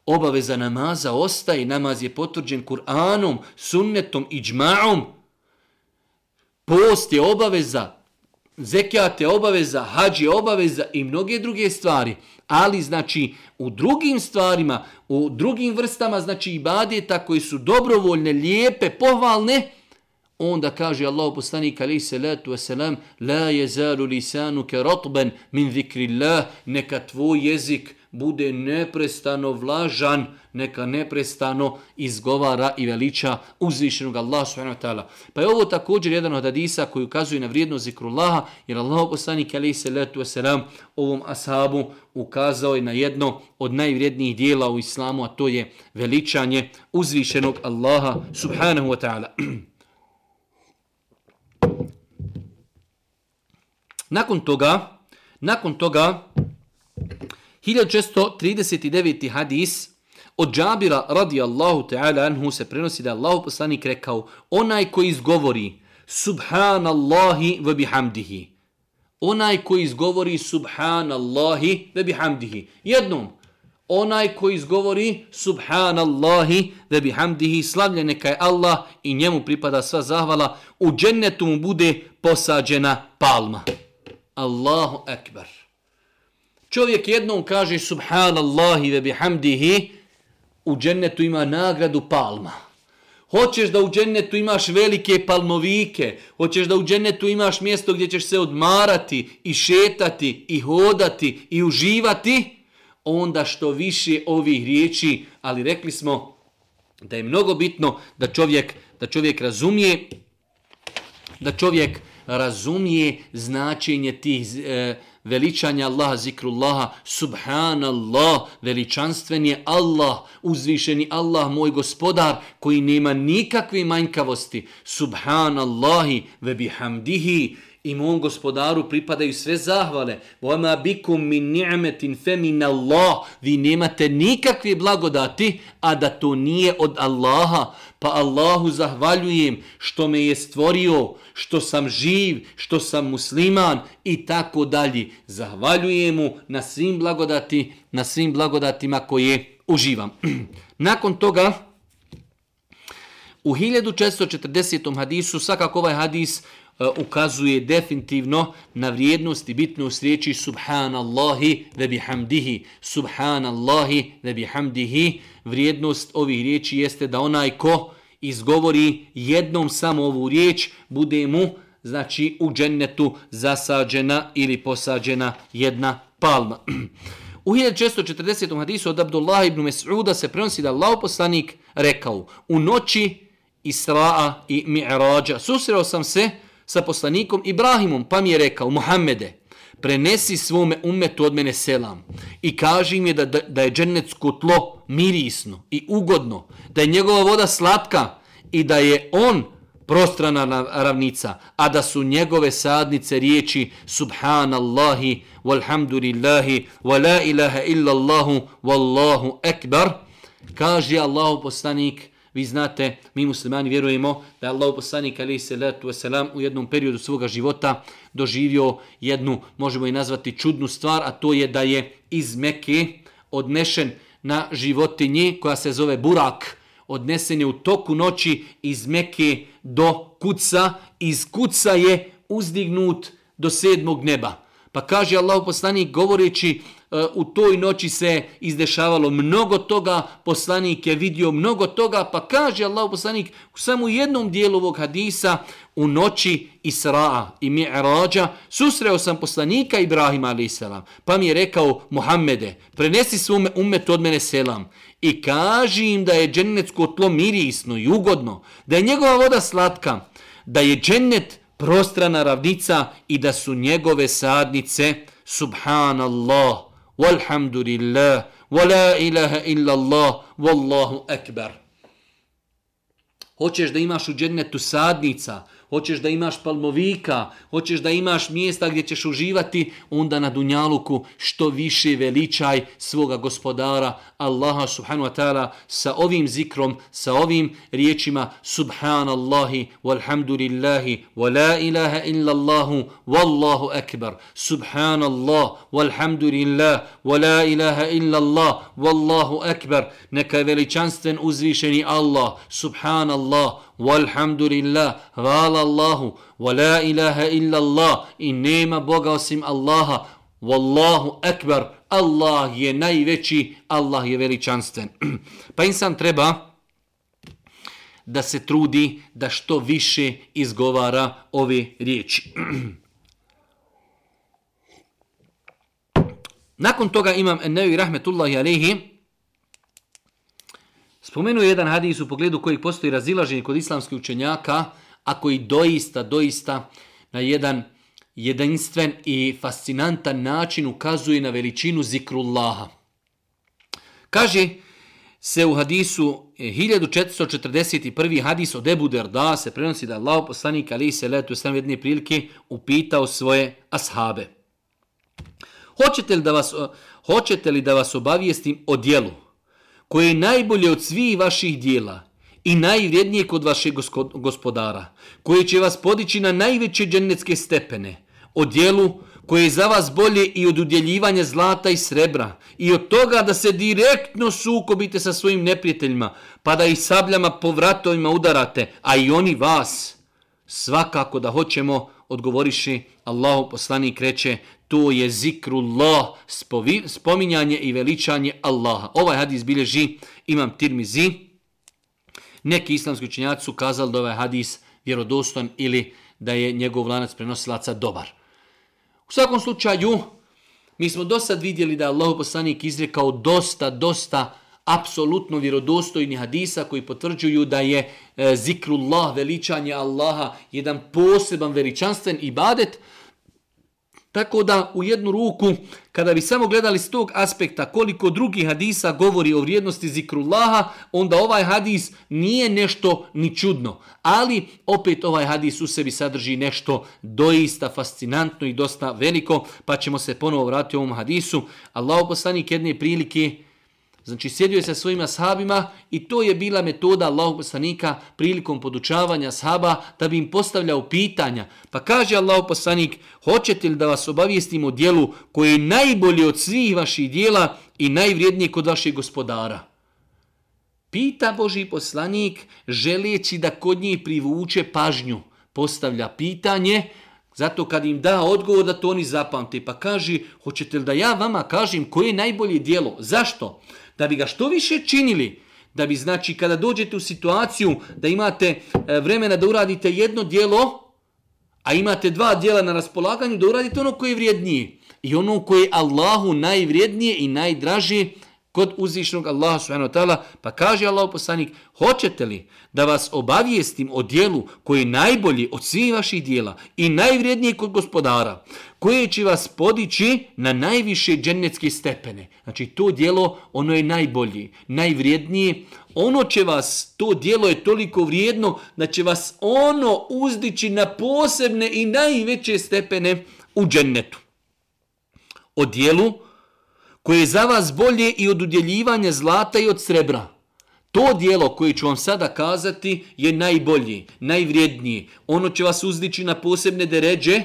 Obaveza namaza ostaje, namaz je potvrđen Kur'anom, sunnetom i džma'om. Post je obaveza, zekijat je obaveza, hađ je obaveza i mnoge druge stvari. Ali znači u drugim stvarima, u drugim vrstama, znači ibadeta koji su dobrovoljne, lijepe, pohvalne, onda kaže Allah poslanik alaihi salatu wasalam la jezalu lisanu ke rotben min zikrillah, neka tvoj jezik bude neprestano vlažan, neka neprestano izgovara i veliča uzvišenog Allah subhanahu wa ta'ala. Pa je ovo također jedan od hadisa koji ukazuje na vrijednost zikrullaha, jer Allah poslanik alaihi salatu wasalam ovom ashabu ukazao je na jedno od najvrijednijih dijela u islamu, a to je veličanje uzvišenog Allaha subhanahu wa ta'ala. Nakon toga, nakon toga, 1639. hadis od Džabira radijallahu ta'ala anhu se prenosi da je Allah poslanik rekao onaj koji izgovori subhanallahi ve bihamdihi. Onaj koji izgovori subhanallahi ve bihamdihi. Jednom. Onaj koji izgovori subhanallahi ve bihamdihi slavljen neka je Allah i njemu pripada sva zahvala. U džennetu mu bude posađena palma. Allahu ekber. Čovjek jednom kaže subhanallahi ve bihamdihi, u džennetu ima nagradu palma. Hoćeš da u džennetu imaš velike palmovike, hoćeš da u džennetu imaš mjesto gdje ćeš se odmarati i šetati i hodati i uživati, onda što više ovih riječi, ali rekli smo da je mnogo bitno da čovjek, da čovjek razumije da čovjek razumije značenje tih e, veličanja Allaha, zikrullaha, subhanallah, veličanstven je Allah, uzvišeni Allah, moj gospodar, koji nema nikakve manjkavosti, subhanallahi, ve bihamdihi, i mom gospodaru pripadaju sve zahvale. Vama bikum min ni'metin fe min Allah. Vi nemate nikakve blagodati, a da to nije od Allaha. Pa Allahu zahvaljujem što me je stvorio, što sam živ, što sam musliman i tako dalje. Zahvaljujem mu na svim blagodati, na svim blagodatima koje uživam. Nakon toga, u 1440. hadisu, svakako ovaj hadis Eh, ukazuje definitivno na vrijednost i bitnost riječi subhanallahi ve bihamdihi. Subhanallahi ve bihamdihi. Vrijednost ovih riječi jeste da onaj ko izgovori jednom samo ovu riječ, bude mu znači u džennetu zasađena ili posađena jedna palma. U 1640. hadisu od Abdullah ibn Mes'uda se prenosi da Allah poslanik rekao u noći Isra'a i Mi'rađa susreo sam se sa poslanikom Ibrahimom, pa mi je rekao, Muhammede, prenesi svome umetu od mene selam i kaži im je da, da, da je dženecko tlo mirisno i ugodno, da je njegova voda slatka i da je on prostrana ravnica, a da su njegove sadnice riječi Subhanallahi, walhamdulillahi, wa la ilaha illallahu, wallahu ekbar, kaže Allahu poslanik, vi znate, mi muslimani vjerujemo da je Allah poslanik alaihi salatu wasalam u jednom periodu svoga života doživio jednu, možemo i nazvati čudnu stvar, a to je da je iz Mekke odnešen na životinji koja se zove Burak, odnesen je u toku noći iz Mekke do Kuca, iz Kuca je uzdignut do sedmog neba. Pa kaže Allah poslanik govoreći E, u toj noći se izdešavalo mnogo toga, poslanik je vidio mnogo toga, pa kaže Allah poslanik u samo jednom dijelu ovog hadisa, u noći Isra'a i Mi'rađa, susreo sam poslanika Ibrahima a.s. Pa mi je rekao, Muhammede, prenesi svome umetu od mene selam i kaži im da je džennetsko tlo mirisno i ugodno, da je njegova voda slatka, da je džennet prostrana ravnica i da su njegove sadnice, subhanallah, walhamdulillah, wa la ilaha illa Allah, wallahu akbar. Hoćeš da imaš u džennetu sadnica, hoćeš da imaš palmovika, hoćeš da imaš mjesta gdje ćeš uživati, onda na Dunjaluku što više veličaj svoga gospodara Allaha subhanu wa ta'ala sa ovim zikrom, sa ovim riječima subhanallahi walhamdulillahi wa la ilaha illallahu, wallahu akbar. Subhanallah walhamdulillah wa la ilaha illallah, wallahu akbar. Neka je veličanstven uzvišeni Allah. Subhanallah walhamdulillah, hvala Allahu, wa la ilaha illa Allah, i nema Boga osim Allaha, wallahu akbar, Allah je najveći, Allah je veličanstven. pa insan treba da se trudi da što više izgovara ove riječi. Nakon toga imam Ennevi Rahmetullahi Alehi, Spomenuo je jedan hadis u pogledu kojih postoji razilaženje kod islamskih učenjaka, a koji doista, doista na jedan jedinstven i fascinantan način ukazuje na veličinu zikrullaha. Kaže se u hadisu eh, 1441. hadis od Ebu Derda se prenosi da je Allah poslanik ali se letu sam jedne prilike upitao svoje ashabe. Hoćete li da vas, hoćete li da vas obavijestim o dijelu koje je najbolje od svih vaših dijela i najvrijednije kod vašeg gospodara, koji će vas podići na najveće džennetske stepene, o dijelu koje je za vas bolje i od udjeljivanja zlata i srebra i od toga da se direktno sukobite sa svojim neprijateljima, pa da ih sabljama po vratovima udarate, a i oni vas. Svakako da hoćemo, odgovoriši Allahu poslanik reče, to je zikrullah, spominjanje i veličanje Allaha. Ovaj hadis bilježi imam tirmizi. Neki islamski učenjaci su kazali da ovaj hadis vjerodostan ili da je njegov lanac prenosilaca dobar. U svakom slučaju, mi smo do sad vidjeli da je Allah poslanik izrekao dosta, dosta apsolutno vjerodostojni hadisa koji potvrđuju da je e, zikrullah, veličanje Allaha, jedan poseban veličanstven ibadet, Tako da u jednu ruku, kada bi samo gledali s tog aspekta koliko drugi hadisa govori o vrijednosti zikrullaha, onda ovaj hadis nije nešto ni čudno. Ali opet ovaj hadis u sebi sadrži nešto doista fascinantno i dosta veliko, pa ćemo se ponovo vratiti u ovom hadisu. Allah poslanik jedne prilike Znači, sjedio je sa svojim ashabima i to je bila metoda Allahog poslanika prilikom podučavanja ashaba da bi im postavljao pitanja. Pa kaže Allahog poslanik, hoćete li da vas obavijestim o dijelu koje je najbolje od svih vaših dijela i najvrijednije kod vašeg gospodara? Pita Boži poslanik, želeći da kod njih privuče pažnju, postavlja pitanje, Zato kad im da odgovor da to oni zapamte, pa kaže, hoćete li da ja vama kažem koje je najbolje dijelo? Zašto? da bi ga što više činili, da bi znači kada dođete u situaciju da imate e, vremena da uradite jedno dijelo, a imate dva dijela na raspolaganju, da uradite ono koje je vrijednije. I ono koje je Allahu najvrijednije i najdraže, kod uzvišnog Allaha subhanahu wa ta'ala, pa kaže Allah poslanik, hoćete li da vas obavijestim o dijelu koji je najbolji od svih vaših dijela i najvrijedniji kod gospodara, koje će vas podići na najviše džennetske stepene. Znači to dijelo, ono je najbolji, najvrijednije, ono će vas, to dijelo je toliko vrijedno da će vas ono uzdići na posebne i najveće stepene u džennetu. O dijelu koje je za vas bolje i od udjeljivanja zlata i od srebra. To dijelo koje ću vam sada kazati je najbolji, najvrijedniji. Ono će vas uzdići na posebne deređe.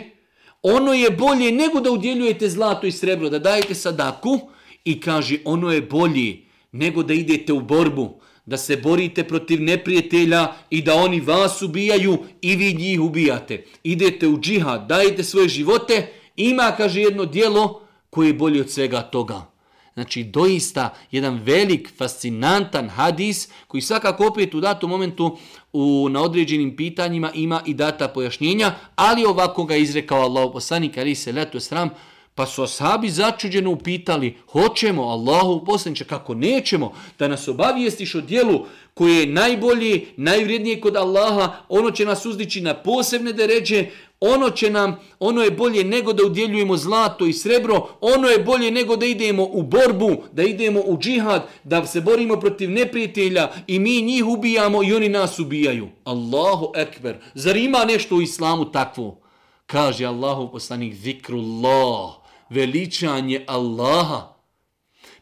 Ono je bolje nego da udjeljujete zlato i srebro, da dajete sadaku i kaže ono je bolji nego da idete u borbu, da se borite protiv neprijatelja i da oni vas ubijaju i vi njih ubijate. Idete u džihad, dajete svoje živote, ima, kaže, jedno dijelo koji je bolji od svega toga. Znači, doista jedan velik, fascinantan hadis koji svakako opet u datom momentu u, na određenim pitanjima ima i data pojašnjenja, ali ovako ga izrekao Allah poslanik, ali se letu sram, pa su ashabi začuđeno upitali, hoćemo Allahu poslaniče, kako nećemo, da nas obavijestiš o dijelu koje je najbolji, najvrijednije kod Allaha, ono će nas uzdići na posebne deređe, ono će nam, ono je bolje nego da udjeljujemo zlato i srebro, ono je bolje nego da idemo u borbu, da idemo u džihad, da se borimo protiv neprijatelja i mi njih ubijamo i oni nas ubijaju. Allahu ekber, zar ima nešto u islamu takvo? Kaže Allahu poslanik zikrullah, veličanje Allaha.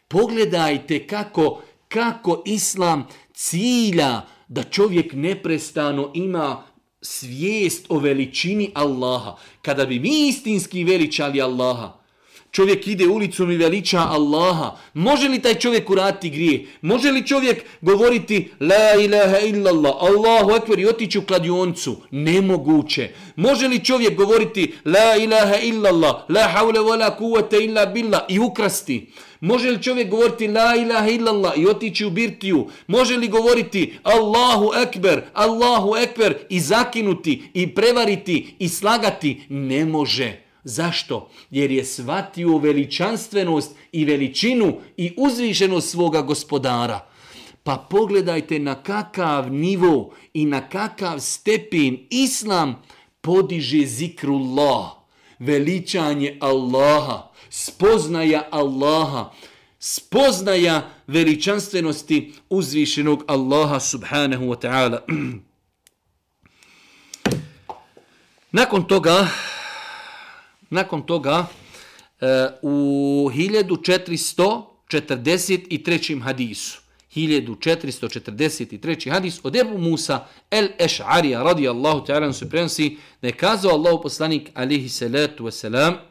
Pogledajte kako, kako islam cilja da čovjek neprestano ima svijest o veličini Allaha. Kada bi mi istinski veličali Allaha, čovjek ide ulicom i veliča Allaha, može li taj čovjek urati grije? Može li čovjek govoriti La ilaha illallah, Allahu ekber i otići u kladioncu? Nemoguće. Može li čovjek govoriti La ilaha illallah, la havle wa la illa billah i ukrasti? Može li čovjek govoriti la ilaha illallah i otići u birtiju? Može li govoriti Allahu ekber, Allahu ekber i zakinuti i prevariti i slagati? Ne može. Zašto? Jer je shvatio veličanstvenost i veličinu i uzvišenost svoga gospodara. Pa pogledajte na kakav nivo i na kakav stepen Islam podiže zikrullah, veličanje Allaha, spoznaja Allaha, spoznaja veličanstvenosti uzvišenog Allaha subhanahu wa ta'ala. Nakon toga, Nakon toga, e, u 1443. hadisu, 1443. hadis od Ebu Musa el Eš'arija radijallahu ta'ala se prenosi da je kazao Allahu poslanik alihi salatu wasalam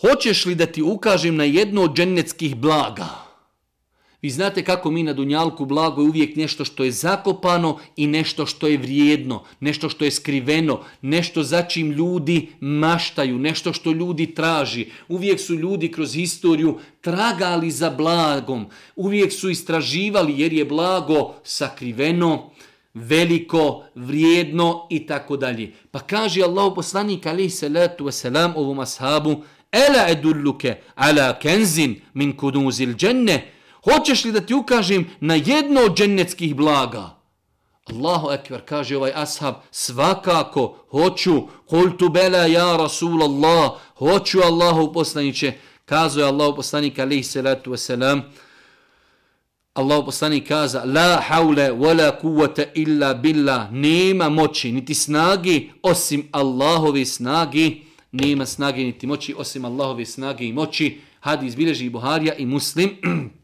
Hoćeš li da ti ukažem na jedno od džennetskih blaga? Vi znate kako mi na Dunjalku blago je uvijek nešto što je zakopano i nešto što je vrijedno, nešto što je skriveno, nešto za čim ljudi maštaju, nešto što ljudi traži. Uvijek su ljudi kroz historiju tragali za blagom, uvijek su istraživali jer je blago sakriveno, veliko, vrijedno i tako dalje. Pa kaže Allah poslanik alaihi salatu wasalam ovom ashabu, Ela edulluke ala kenzin min kuduzil dženne, Hoćeš li da ti ukažem na jedno od džennetskih blaga? Allahu ekber, kaže ovaj ashab, svakako, hoću, kultu bela ja Rasulallah, hoću Allahu poslaniće, kazuje Allahu poslanik alaihi salatu wasalam, Allah poslanik kaza, la haule wala kuvata illa billah, nema moći, niti snagi, osim Allahove snagi, nema snagi, niti moći, osim Allahove snagi i moći, hadis bilježi Buharija i Muslim,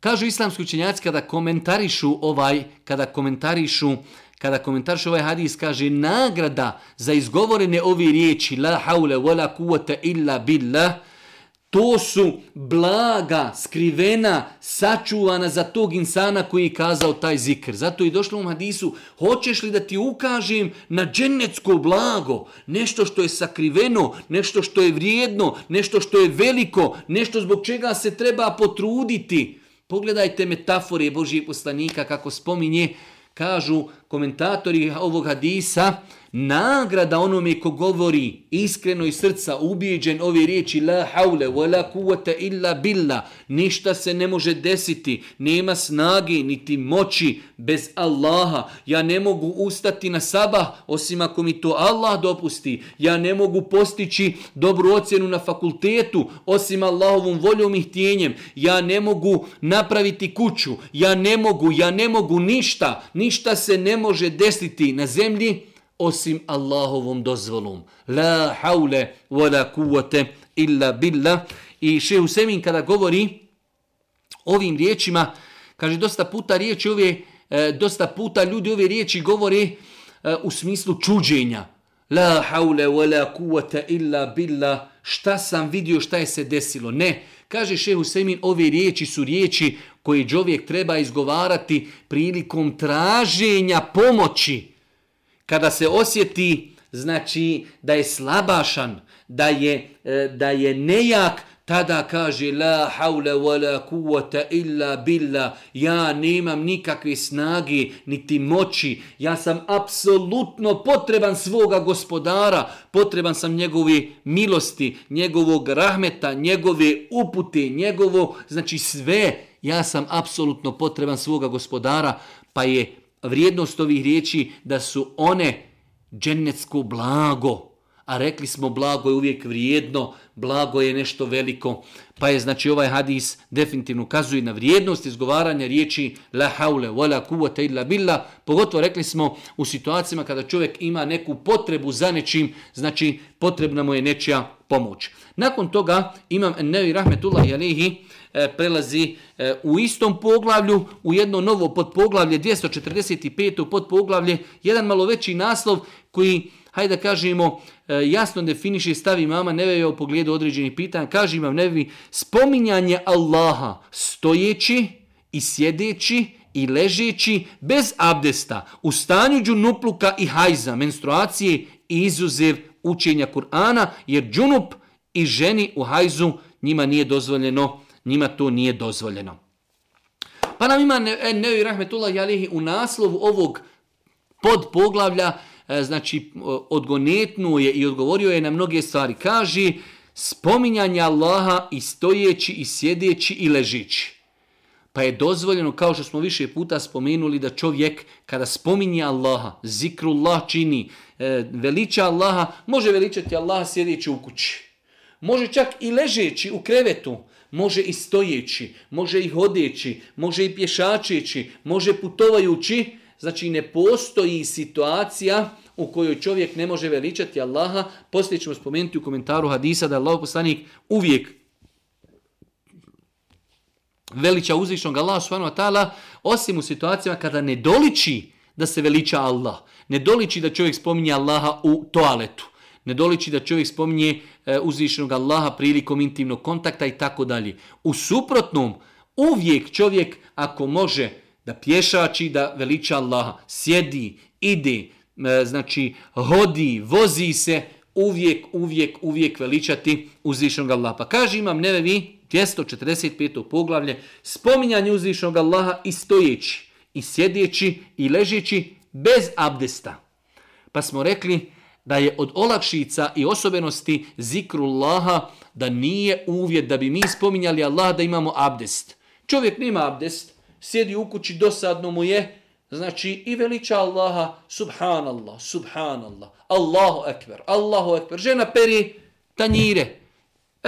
Kažu islamski učenjaci kada komentarišu ovaj, kada komentarišu, kada komentarš ovaj hadis, kaže nagrada za izgovorene ove riječi la haule wala kuvvata illa billah, to su blaga, skrivena, sačuvana za tog insana koji je kazao taj zikr. Zato je došlo u hadisu, hoćeš li da ti ukažem na dženecko blago, nešto što je sakriveno, nešto što je vrijedno, nešto što je veliko, nešto zbog čega se treba potruditi. Pogledajte metafore Božije poslanika kako spominje, kažu komentatori ovog hadisa, nagrada onome ko govori iskreno iz srca, ubijeđen ove riječi la haule wa la kuvata illa billa, ništa se ne može desiti, nema snage niti moći bez Allaha. Ja ne mogu ustati na sabah osim ako mi to Allah dopusti. Ja ne mogu postići dobru ocjenu na fakultetu osim Allahovom voljom i htjenjem. Ja ne mogu napraviti kuću. Ja ne mogu, ja ne mogu ništa. Ništa se ne može desiti na zemlji osim Allahovom dozvolom. La haule wa la kuvvete illa billah. I šehu Semin kada govori ovim riječima, kaže dosta puta riječi ove, e, dosta puta ljudi ove riječi govore e, u smislu čuđenja. La haule wa la kuvvete illa billah. Šta sam vidio, šta je se desilo? Ne. Kaže šehu Semin, ove riječi su riječi koje čovjek treba izgovarati prilikom traženja pomoći kada se osjeti znači da je slabašan, da je, e, da je nejak, tada kaže la haule wala kuvvata kuvata illa billa, ja nemam nikakve snage niti moći, ja sam apsolutno potreban svoga gospodara, potreban sam njegove milosti, njegovog rahmeta, njegove upute, njegovo, znači sve, ja sam apsolutno potreban svoga gospodara, pa je vrijednost ovih riječi da su one dženecko blago. A rekli smo blago je uvijek vrijedno, blago je nešto veliko. Pa je znači ovaj hadis definitivno ukazuje na vrijednost izgovaranja riječi la haule wa la kuvvete illa billah. Pogotovo rekli smo u situacijama kada čovjek ima neku potrebu za nečim, znači potrebna mu je nečija pomoć. Nakon toga imam Nevi Rahmetullahi Jalehi, E, prelazi e, u istom poglavlju, u jedno novo podpoglavlje, 245. podpoglavlje, jedan malo veći naslov koji, hajde da kažemo, e, jasno definiše stavi mama Neveja u pogledu određenih pitanja. Kaže imam Nevi, spominjanje Allaha stojeći i sjedeći i ležeći bez abdesta u stanju džunupluka i hajza, menstruacije i izuzev učenja Kur'ana, jer džunup i ženi u hajzu njima nije dozvoljeno njima to nije dozvoljeno. Pa nam ima Nevi Rahmetullah Jalihi u naslovu ovog pod poglavlja, e, znači odgonetnuo je i odgovorio je na mnoge stvari. Kaže, spominjanje Allaha i stojeći i sjedeći i ležići. Pa je dozvoljeno, kao što smo više puta spomenuli, da čovjek kada spominje Allaha, zikrullah čini, e, veliča Allaha, može veličati Allaha sjedeći u kući. Može čak i ležeći u krevetu, može i stojeći, može i hodeći, može i pješačeći, može putovajući, znači ne postoji situacija u kojoj čovjek ne može veličati Allaha. Poslije ćemo spomenuti u komentaru hadisa da je Allah poslanik uvijek veliča uzvišnog Allaha subhanahu wa ta'ala, osim u situacijama kada ne doliči da se veliča Allah. Ne doliči da čovjek spominje Allaha u toaletu. Ne doliči da čovjek spominje e, uzvišenog Allaha prilikom intimnog kontakta i tako dalje. U suprotnom, uvijek čovjek ako može da pješači, da veliča Allaha, sjedi, ide, e, znači hodi, vozi se, uvijek, uvijek, uvijek veličati uzvišenog Allaha. Pa kaže imam nevevi 245. poglavlje, spominjanje uzvišenog Allaha i stojeći, i sjedeći, i ležeći bez abdesta. Pa smo rekli, da je od olakšica i osobenosti zikrullaha da nije uvjet da bi mi spominjali Allah da imamo abdest. Čovjek nema abdest, sjedi u kući, dosadno mu je, znači i veliča Allaha, subhanallah, subhanallah, Allahu ekber, Allahu ekber, žena peri tanjire,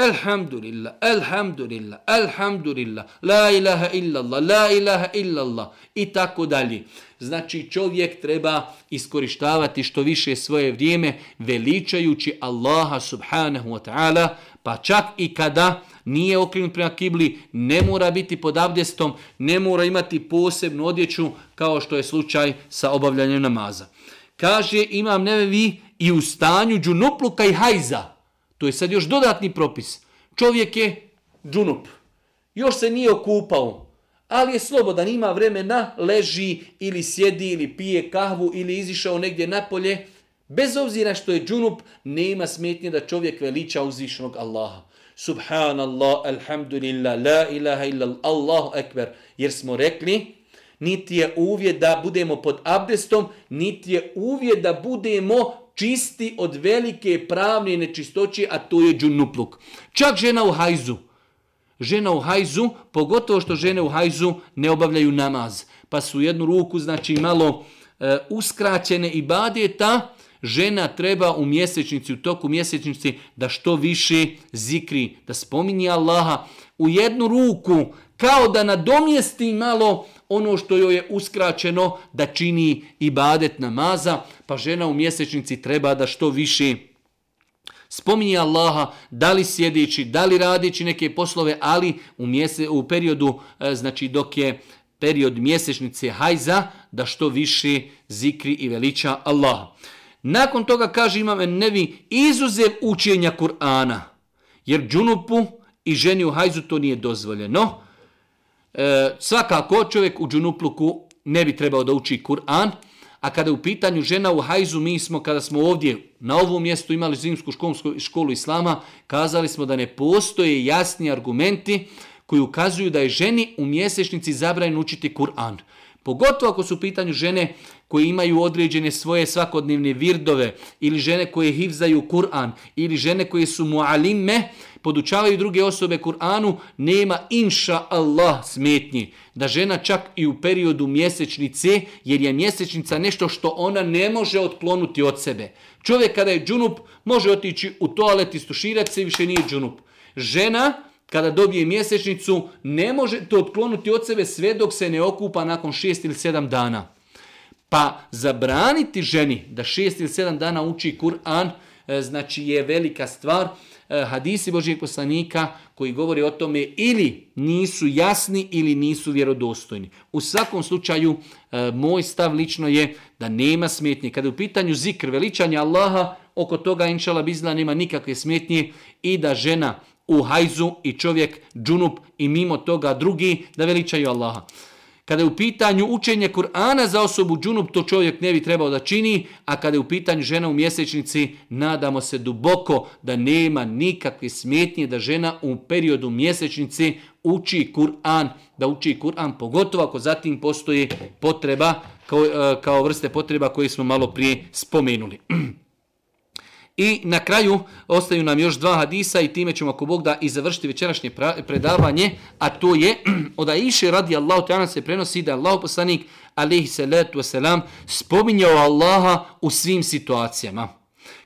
Elhamdulillah, elhamdulillah, elhamdulillah, la ilaha illallah, la ilaha illallah i tako dalje. Znači čovjek treba iskorištavati što više svoje vrijeme veličajući Allaha subhanahu wa ta'ala, pa čak i kada nije okrenut prema kibli, ne mora biti pod abdestom, ne mora imati posebnu odjeću kao što je slučaj sa obavljanjem namaza. Kaže imam nevevi i u stanju džunupluka i hajza. To je sad još dodatni propis. Čovjek je džunup. Još se nije okupao ali je slobodan, ima vremena, leži ili sjedi ili pije kahvu ili izišao negdje napolje, bez obzira što je džunup, nema smetnje da čovjek veliča uzvišenog Allaha. Subhanallah, alhamdulillah, la ilaha illa Allahu ekber. Jer smo rekli, niti je uvjet da budemo pod abdestom, niti je uvjet da budemo čisti od velike pravne nečistoće, a to je džunupluk. Čak žena u hajzu. Žena u hajzu, pogotovo što žene u hajzu ne obavljaju namaz, pa su jednu ruku znači malo e, uskraćene i badeta, žena treba u mjesečnici, u toku mjesečnici da što više zikri, da spominje Allaha u jednu ruku, kao da nadomjesti malo ono što joj je uskraćeno da čini ibadet namaza, pa žena u mjesečnici treba da što više spominje Allaha, da li sjedeći, da li radići neke poslove, ali u, mjese, u periodu, e, znači dok je period mjesečnice hajza, da što više zikri i veliča Allaha. Nakon toga kaže imam nevi izuzev učenja Kur'ana, jer džunupu i ženi u hajzu to nije dozvoljeno. E, svakako čovjek u džunupluku ne bi trebao da uči Kur'an, a kada je u pitanju žena u hajzu, mi smo kada smo ovdje na ovom mjestu imali zimsku školu, školu islama, kazali smo da ne postoje jasni argumenti koji ukazuju da je ženi u mjesečnici zabranjeno učiti Kur'an. Pogotovo ako su u pitanju žene koje imaju određene svoje svakodnevne virdove ili žene koje hivzaju Kur'an ili žene koje su mualime, podučavaju druge osobe Kur'anu, nema inša Allah smetnji. Da žena čak i u periodu mjesečnice, jer je mjesečnica nešto što ona ne može otklonuti od sebe. Čovjek kada je džunup može otići u toalet i stuširati se više nije džunup. Žena kada dobije mjesečnicu ne može to otklonuti od sebe sve dok se ne okupa nakon šest ili sedam dana. Pa zabraniti ženi da šest ili sedam dana uči Kur'an, e, znači je velika stvar. E, hadisi Božijeg poslanika koji govori o tome ili nisu jasni ili nisu vjerodostojni. U svakom slučaju, e, moj stav lično je da nema smetnje. Kada je u pitanju zikr, veličanja Allaha, oko toga inšala bizla nema nikakve smetnje i da žena u hajzu i čovjek džunup i mimo toga drugi da veličaju Allaha. Kada je u pitanju učenje Kur'ana za osobu džunup, to čovjek ne bi trebao da čini, a kada je u pitanju žena u mjesečnici, nadamo se duboko da nema nikakve smetnje da žena u periodu mjesečnici uči Kur'an, da uči Kur'an, pogotovo ako zatim postoji potreba, kao, e, kao vrste potreba koje smo malo prije spomenuli. I na kraju ostaju nam još dva hadisa i time ćemo ako Bog da i završiti večerašnje predavanje, a to je od Aisha radi Allahu ta'ala se prenosi da Allah poslanik alaihi salatu wasalam spominjao Allaha u svim situacijama.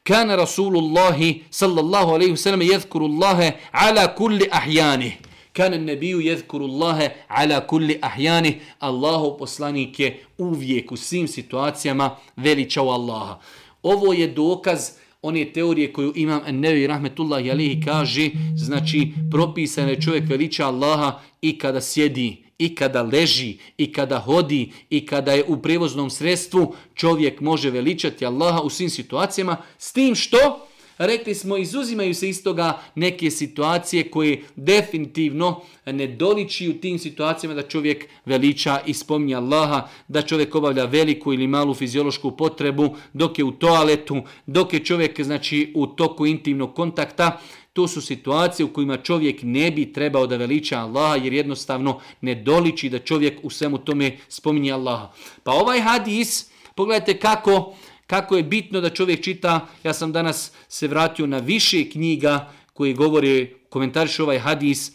Kana Rasulullahi sallallahu alaihi wasalam jezkuru Allahe ala kulli ahjani. Kana nebiju jezkuru Allahe ala kulli ahjani. Allahu poslanik je uvijek u svim situacijama veličao Allaha. Ovo je dokaz one teorije koju imam Nevi Rahmetullahi Alihi kaže, znači propisan je čovjek veliča Allaha i kada sjedi, i kada leži, i kada hodi, i kada je u prevoznom sredstvu, čovjek može veličati Allaha u svim situacijama, s tim što Rekli smo, izuzimaju se iz toga neke situacije koje definitivno ne doliči u tim situacijama da čovjek veliča i spominje Allaha, da čovjek obavlja veliku ili malu fiziološku potrebu dok je u toaletu, dok je čovjek znači, u toku intimnog kontakta. To su situacije u kojima čovjek ne bi trebao da veliča Allaha jer jednostavno ne doliči da čovjek u svemu tome spominje Allaha. Pa ovaj hadis, pogledajte kako kako je bitno da čovjek čita, ja sam danas se vratio na više knjiga koji govori, komentariš ovaj hadis,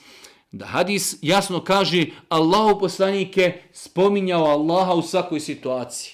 da hadis jasno kaže Allahu poslanike spominjao Allaha u svakoj situaciji.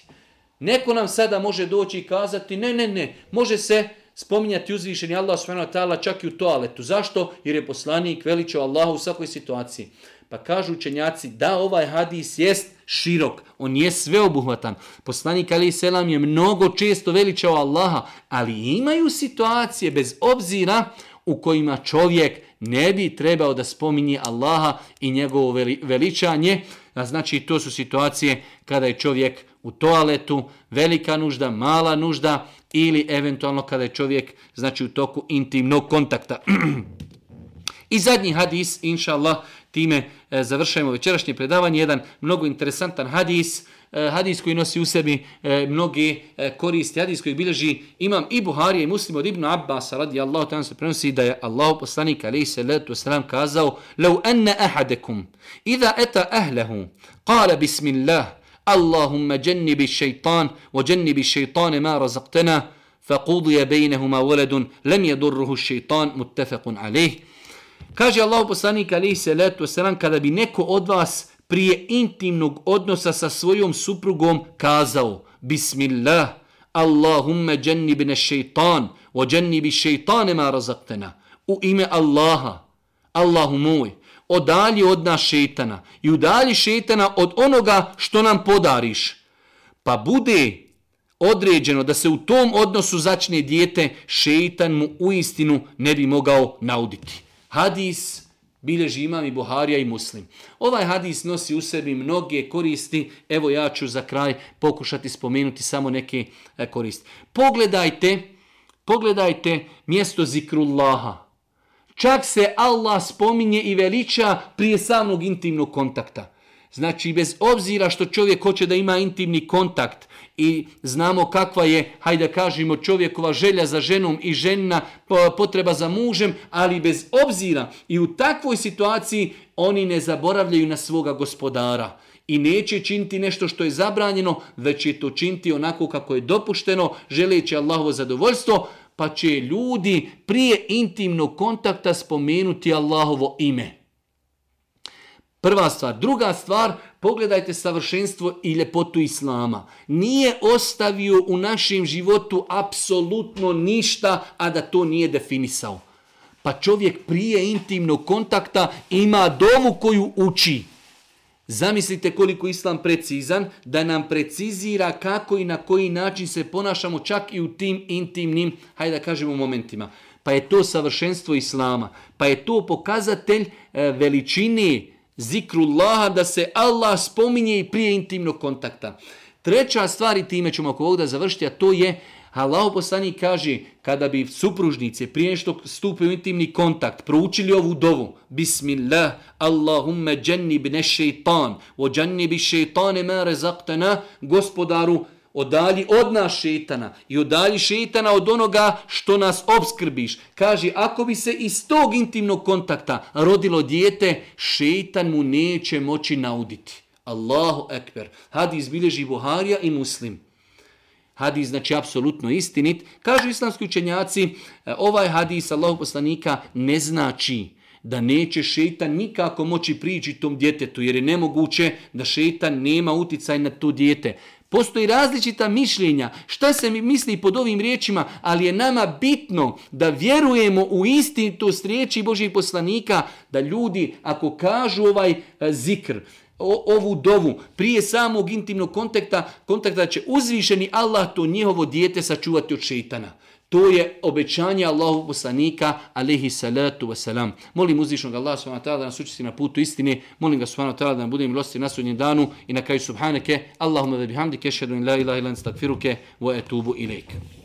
Neko nam sada može doći i kazati ne, ne, ne, može se spominjati uzvišeni Allah s.w.t. čak i u toaletu. Zašto? Jer je poslanik veličao Allaha u svakoj situaciji. Pa kažu učenjaci da ovaj hadis jest širok, on je sveobuhvatan. Poslanik Ali Selam je mnogo često veličao Allaha, ali imaju situacije bez obzira u kojima čovjek ne bi trebao da spominje Allaha i njegovo veličanje. A znači to su situacije kada je čovjek u toaletu, velika nužda, mala nužda ili eventualno kada je čovjek znači u toku intimnog kontakta. I zadnji hadis, inša Allah, time e, završajemo večerašnje predavanje. Jedan mnogo interesantan hadis, e, hadis koji nosi u sebi e, mnoge e, koristi, hadis koji bilježi imam i Buharija i muslim od Ibnu Abbas radi Allah, tamo se prenosi da je Allah poslanik alaihi salatu wasalam kazao لو أن أحدكم إذا أتى أهله قال بسم الله اللهم جنب الشيطان وجنب الشيطان ما رزقتنا فقضي بينهما ولد لم يضره الشيطان متفق عليه Kaže Allah poslanik alaihi salatu wasalam kada bi neko od vas prije intimnog odnosa sa svojom suprugom kazao Bismillah, Allahumma džennibne šeitan, o džennibi šeitane ma razaktena. U ime Allaha, Allahu moj, odalji od nas šeitana i udalji šeitana od onoga što nam podariš. Pa bude određeno da se u tom odnosu začne dijete, šeitan mu u istinu ne bi mogao nauditi. Hadis bilježi imam i Buharija i Muslim. Ovaj hadis nosi u sebi mnoge koristi. Evo ja ću za kraj pokušati spomenuti samo neke e, koristi. Pogledajte, pogledajte mjesto zikrullaha. Čak se Allah spominje i veliča prije samog intimnog kontakta. Znači, bez obzira što čovjek hoće da ima intimni kontakt i znamo kakva je, hajde kažemo, čovjekova želja za ženom i žena potreba za mužem, ali bez obzira i u takvoj situaciji oni ne zaboravljaju na svoga gospodara i neće činiti nešto što je zabranjeno, već će to činiti onako kako je dopušteno, želeći Allahovo zadovoljstvo, pa će ljudi prije intimnog kontakta spomenuti Allahovo ime. Prva stvar. Druga stvar, pogledajte savršenstvo i ljepotu Islama. Nije ostavio u našem životu apsolutno ništa, a da to nije definisao. Pa čovjek prije intimnog kontakta ima domu koju uči. Zamislite koliko Islam precizan, da nam precizira kako i na koji način se ponašamo čak i u tim intimnim, hajde da kažemo, momentima. Pa je to savršenstvo Islama. Pa je to pokazatelj e, veličine zikrullaha, da se Allah spominje i prije intimnog kontakta. Treća stvar i time ćemo oko ovog da završiti, a to je Allah poslani kaže, kada bi supružnice prije što stupe u intimni kontakt, proučili ovu dovu, Bismillah, Allahumma jannibna ne šeitan, o džennibi šeitane ma rezaktana, gospodaru, odalji od nas šetana i odalji šetana od onoga što nas obskrbiš. Kaže, ako bi se iz tog intimnog kontakta rodilo dijete, šetan mu neće moći nauditi. Allahu ekber. Hadis bilježi Buharija i Muslim. Hadis znači apsolutno istinit. Kažu islamski učenjaci, e, ovaj hadis Allahu poslanika ne znači da neće šeitan nikako moći prići tom djetetu, jer je nemoguće da šeitan nema uticaj na to djete. Postoji različita mišljenja šta se mi misli pod ovim riječima, ali je nama bitno da vjerujemo u istinitost riječi Božih poslanika, da ljudi ako kažu ovaj e, zikr, o, ovu dovu prije samog intimnog kontakta, kontakta će uzvišeni Allah to njihovo dijete sačuvati od šeitana. To je obećanje Allahu poslanika, alihi salatu wasalam. Molim uzvišnog Allah subhanahu wa ta'ala da nas učesti na putu istine. Molim ga subhanahu wa ta'ala da nam bude milosti na sudnjem danu i na kraju subhanake. Allahumma da bihamdike, šedun la ilaha ilan stakfiruke, wa etubu ilike.